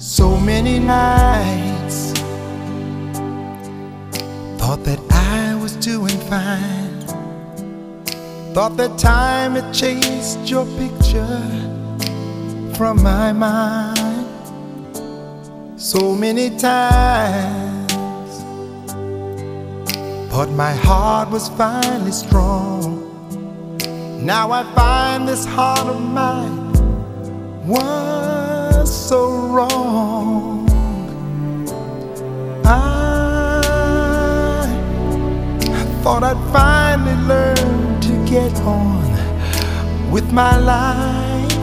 So many nights thought that I was doing fine. Thought that time had chased your picture from my mind. So many times thought my heart was finally strong. Now I find this heart of mine so wrong. I thought I'd finally learn to get on with my life.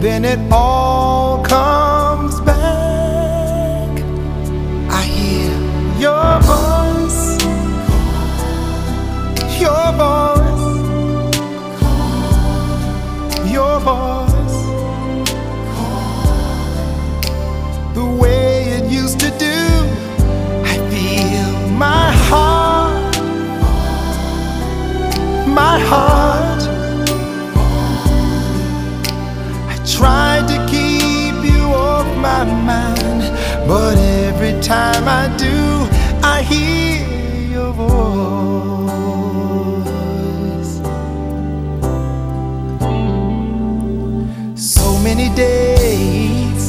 Then it all comes back. I hear your voice, your voice, my heart. I tried to keep you off my mind, but every time I do, I hear your voice. So many days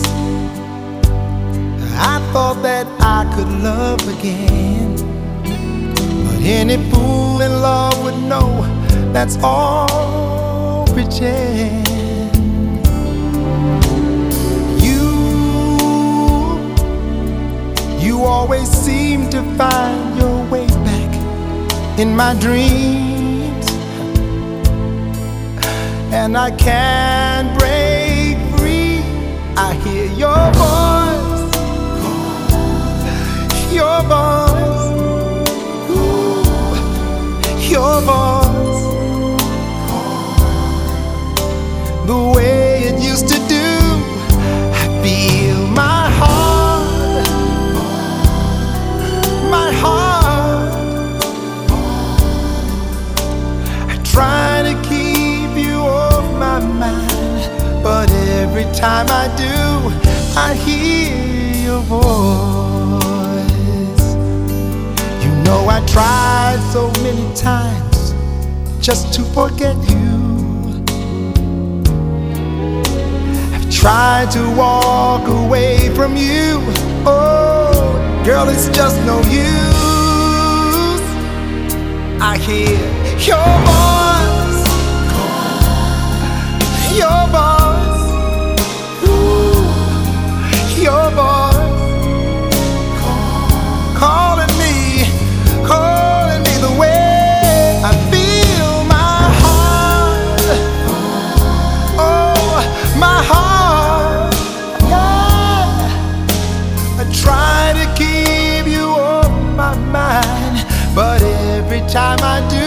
I thought that I could love again. But any fool in love that's all pretend. You, you always seem to find your way back in my dreams, and I can't break free. I hear your voice, your voice, your voice, time I do, I hear your voice. You know I tried so many times just to forget you. I've tried to walk away from you. Oh, girl, it's just no use. I hear your voice, your voice, time I do.